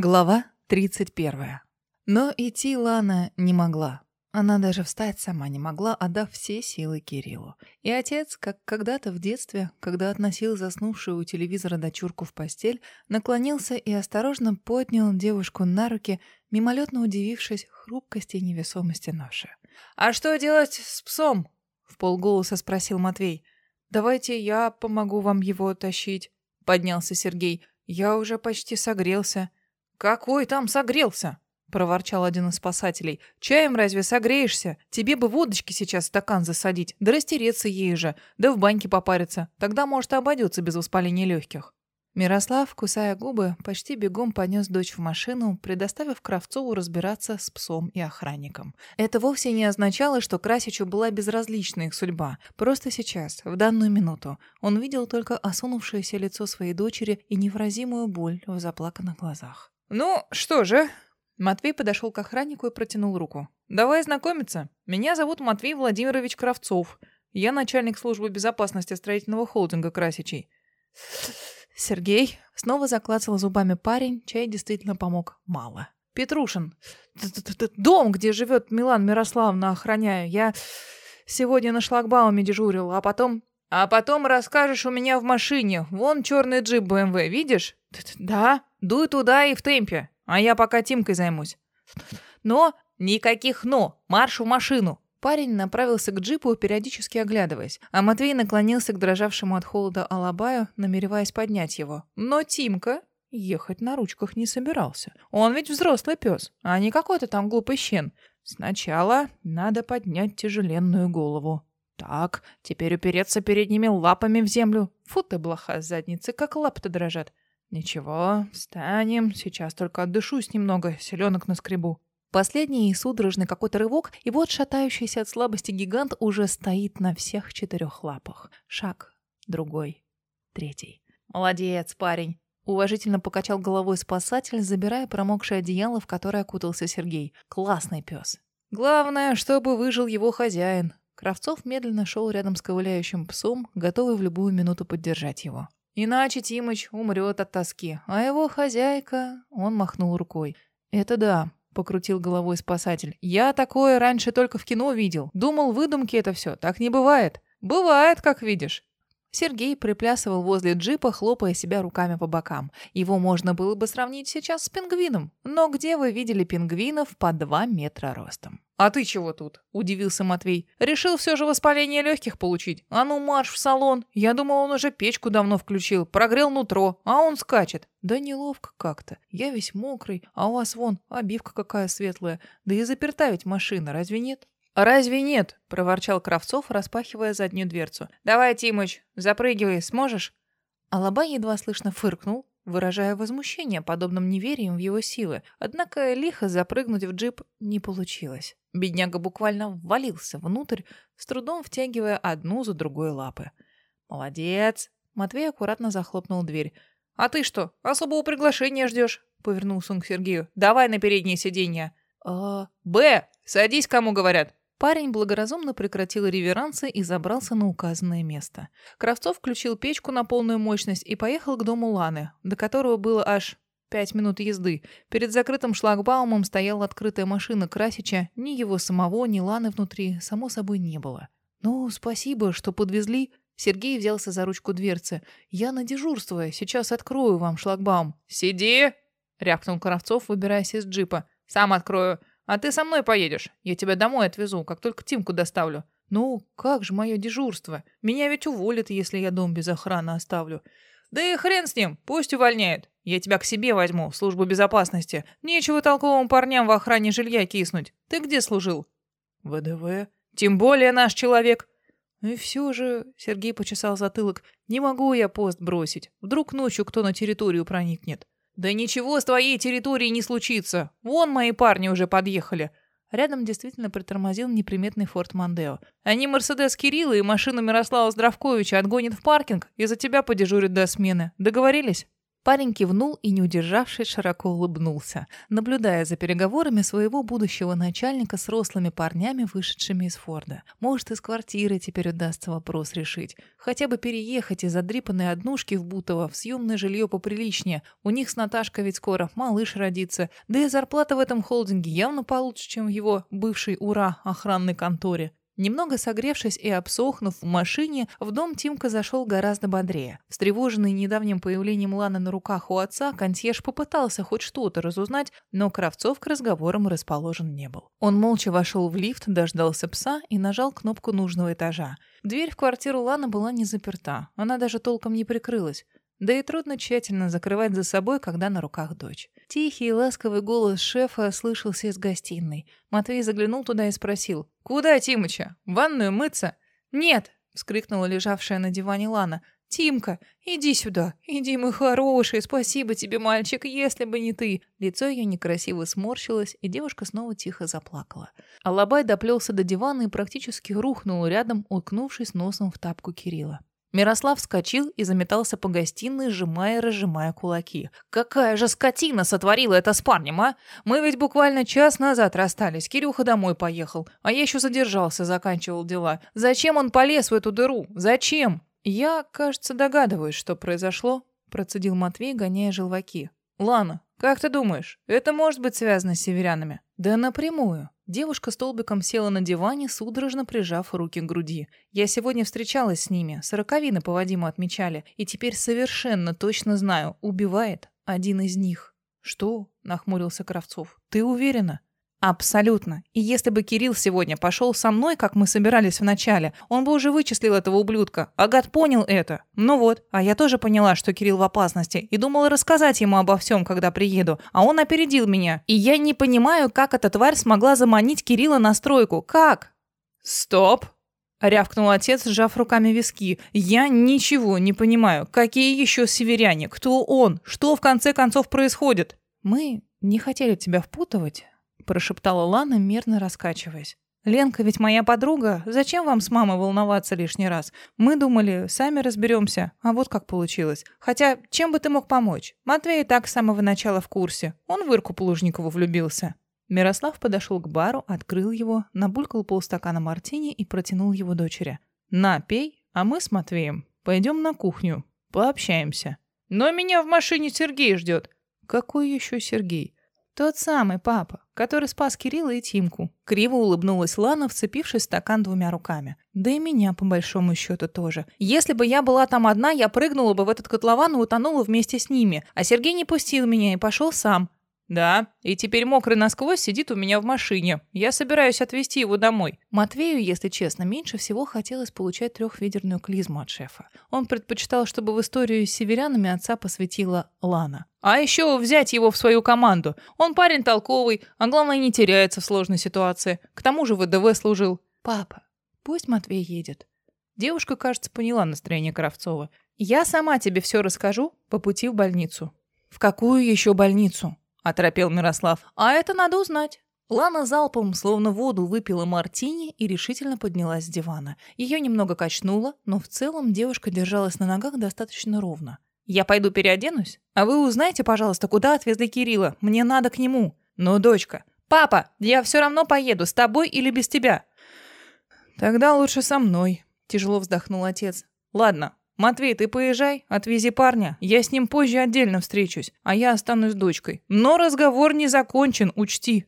Глава 31. Но идти Лана не могла. Она даже встать сама не могла, отдав все силы Кириллу. И отец, как когда-то в детстве, когда относил заснувшую у телевизора дочурку в постель, наклонился и осторожно поднял девушку на руки, мимолетно удивившись хрупкости и невесомости ноши. «А что делать с псом?» — в полголоса спросил Матвей. «Давайте я помогу вам его тащить», — поднялся Сергей. «Я уже почти согрелся». «Какой там согрелся?» — проворчал один из спасателей. «Чаем разве согреешься? Тебе бы водочки сейчас стакан засадить, да растереться ей же, да в баньке попариться. Тогда, может, обойдется без воспаления легких». Мирослав, кусая губы, почти бегом понес дочь в машину, предоставив Кравцову разбираться с псом и охранником. Это вовсе не означало, что Красичу была безразлична их судьба. Просто сейчас, в данную минуту, он видел только осунувшееся лицо своей дочери и невыразимую боль в заплаканных глазах. «Ну, что же?» Матвей подошел к охраннику и протянул руку. «Давай знакомиться. Меня зовут Матвей Владимирович Кравцов. Я начальник службы безопасности строительного холдинга «Красичей». Сергей снова заклацал зубами парень, чай действительно помог мало. Петрушин. Дом, где живет Милан Мирославна, охраняю. Я сегодня на шлагбауме дежурил, а потом... А потом расскажешь у меня в машине. Вон черный джип БМВ, видишь? Да. Дуй туда и в темпе, а я пока Тимкой займусь. Но никаких «но». Марш в машину. Парень направился к джипу, периодически оглядываясь, а Матвей наклонился к дрожавшему от холода Алабаю, намереваясь поднять его. Но Тимка ехать на ручках не собирался. Он ведь взрослый пес, а не какой-то там глупый щен. Сначала надо поднять тяжеленную голову. Так, теперь упереться передними лапами в землю. Фу ты, блоха задницы, как лапы-то дрожат. «Ничего, встанем, сейчас только отдышусь немного, селенок на скребу». Последний судорожный какой-то рывок, и вот шатающийся от слабости гигант уже стоит на всех четырех лапах. Шаг, другой, третий. «Молодец, парень!» Уважительно покачал головой спасатель, забирая промокшее одеяло, в которое окутался Сергей. «Классный пес!» «Главное, чтобы выжил его хозяин». Кравцов медленно шел рядом с ковыляющим псом, готовый в любую минуту поддержать его. Иначе Тимыч умрет от тоски. А его хозяйка... Он махнул рукой. «Это да», — покрутил головой спасатель. «Я такое раньше только в кино видел. Думал, выдумки это все. Так не бывает». «Бывает, как видишь». Сергей приплясывал возле джипа, хлопая себя руками по бокам. Его можно было бы сравнить сейчас с пингвином. Но где вы видели пингвинов по два метра ростом? «А ты чего тут?» – удивился Матвей. «Решил все же воспаление легких получить. А ну марш в салон. Я думал, он уже печку давно включил, прогрел нутро, а он скачет». «Да неловко как-то. Я весь мокрый, а у вас вон обивка какая светлая. Да и заперта ведь машина, разве нет?» «Разве нет?» – проворчал Кравцов, распахивая заднюю дверцу. «Давай, Тимыч, запрыгивай, сможешь?» Алабай едва слышно фыркнул, выражая возмущение подобным неверием в его силы. Однако лихо запрыгнуть в джип не получилось. Бедняга буквально ввалился внутрь, с трудом втягивая одну за другой лапы. «Молодец!» Матвей аккуратно захлопнул дверь. «А ты что, особого приглашения ждешь?» Повернулся он к Сергею. «Давай на переднее сиденье». «А...» «Б! Садись, кому говорят!» Парень благоразумно прекратил реверансы и забрался на указанное место. Кравцов включил печку на полную мощность и поехал к дому Ланы, до которого было аж пять минут езды. Перед закрытым шлагбаумом стояла открытая машина Красича. Ни его самого, ни Ланы внутри, само собой, не было. «Ну, спасибо, что подвезли». Сергей взялся за ручку дверцы. «Я на дежурство. Сейчас открою вам шлагбаум». «Сиди!» — рявкнул Кравцов, выбираясь из джипа. «Сам открою. А ты со мной поедешь. Я тебя домой отвезу, как только Тимку доставлю. Ну, как же мое дежурство? Меня ведь уволят, если я дом без охраны оставлю. Да и хрен с ним, пусть увольняет. Я тебя к себе возьму, в службу безопасности. Нечего толковым парням в охране жилья киснуть. Ты где служил? ВДВ. Тем более наш человек. И все же, Сергей почесал затылок, не могу я пост бросить. Вдруг ночью кто на территорию проникнет. «Да ничего с твоей территорией не случится. Вон мои парни уже подъехали». Рядом действительно притормозил неприметный форт Мандео. «Они Мерседес Кирилла и машину Мирослава Здравковича отгонят в паркинг и за тебя подежурят до смены. Договорились?» Парень кивнул и, не удержавшись, широко улыбнулся, наблюдая за переговорами своего будущего начальника с рослыми парнями, вышедшими из Форда. Может, из квартиры теперь удастся вопрос решить. Хотя бы переехать из задрипанной однушки в Бутово в съемное жилье поприличнее. У них с Наташкой ведь скоро малыш родится. Да и зарплата в этом холдинге явно получше, чем в его бывшей «Ура» охранной конторе. Немного согревшись и обсохнув в машине, в дом Тимка зашел гораздо бодрее. Встревоженный недавним появлением Ланы на руках у отца, консьерж попытался хоть что-то разузнать, но Кравцов к разговорам расположен не был. Он молча вошел в лифт, дождался пса и нажал кнопку нужного этажа. Дверь в квартиру Ланы была не заперта, она даже толком не прикрылась. Да и трудно тщательно закрывать за собой, когда на руках дочь. Тихий и ласковый голос шефа слышался из гостиной. Матвей заглянул туда и спросил. «Куда, Тимыча? В ванную мыться?» «Нет!» — вскрикнула лежавшая на диване Лана. «Тимка, иди сюда! Иди, мой хороший! Спасибо тебе, мальчик, если бы не ты!» Лицо ее некрасиво сморщилось, и девушка снова тихо заплакала. Алабай доплелся до дивана и практически рухнул рядом, уткнувшись носом в тапку Кирилла. Мирослав вскочил и заметался по гостиной, сжимая и разжимая кулаки. «Какая же скотина сотворила это с парнем, а? Мы ведь буквально час назад расстались. Кирюха домой поехал, а я еще задержался, заканчивал дела. Зачем он полез в эту дыру? Зачем?» «Я, кажется, догадываюсь, что произошло», — процедил Матвей, гоняя желваки. «Лана, как ты думаешь, это может быть связано с северянами?» «Да напрямую. Девушка столбиком села на диване, судорожно прижав руки к груди. Я сегодня встречалась с ними, сороковины по Вадиму отмечали, и теперь совершенно точно знаю, убивает один из них. «Что?» — нахмурился Кравцов. «Ты уверена?» Абсолютно. И если бы Кирилл сегодня пошел со мной, как мы собирались вначале, он бы уже вычислил этого ублюдка. Агат понял это. Ну вот, а я тоже поняла, что Кирилл в опасности, и думала рассказать ему обо всем, когда приеду. А он опередил меня. И я не понимаю, как эта тварь смогла заманить Кирилла на стройку. Как? Стоп! Рявкнул отец, сжав руками виски. «Я ничего не понимаю. Какие еще северяне? Кто он? Что в конце концов происходит?» «Мы не хотели тебя впутывать», прошептала Лана, мерно раскачиваясь. «Ленка ведь моя подруга. Зачем вам с мамой волноваться лишний раз? Мы думали, сами разберемся. А вот как получилось. Хотя, чем бы ты мог помочь? Матвей и так с самого начала в курсе. Он в Ирку Плужникову влюбился». Мирослав подошел к бару, открыл его, набулькал полстакана мартини и протянул его дочери. «На, пей, а мы с Матвеем пойдем на кухню, пообщаемся». «Но меня в машине Сергей ждет». «Какой еще Сергей?» «Тот самый папа, который спас Кирилла и Тимку». Криво улыбнулась Лана, вцепившись в стакан двумя руками. «Да и меня, по большому счету, тоже. Если бы я была там одна, я прыгнула бы в этот котлован и утонула вместе с ними. А Сергей не пустил меня и пошел сам. «Да, и теперь мокрый насквозь сидит у меня в машине. Я собираюсь отвезти его домой». Матвею, если честно, меньше всего хотелось получать трехведерную клизму от шефа. Он предпочитал, чтобы в историю с северянами отца посвятила Лана. «А еще взять его в свою команду. Он парень толковый, а главное не теряется в сложной ситуации. К тому же в ВДВ служил». «Папа, пусть Матвей едет». Девушка, кажется, поняла настроение Кравцова. «Я сама тебе все расскажу по пути в больницу». «В какую еще больницу?» — оторопел Мирослав. «А это надо узнать». Лана залпом, словно воду, выпила мартини и решительно поднялась с дивана. Ее немного качнуло, но в целом девушка держалась на ногах достаточно ровно. «Я пойду переоденусь, а вы узнайте, пожалуйста, куда отвезли Кирилла. Мне надо к нему». «Ну, дочка». «Папа, я все равно поеду, с тобой или без тебя?» «Тогда лучше со мной», — тяжело вздохнул отец. «Ладно, «Матвей, ты поезжай, отвези парня. Я с ним позже отдельно встречусь, а я останусь дочкой. Но разговор не закончен, учти».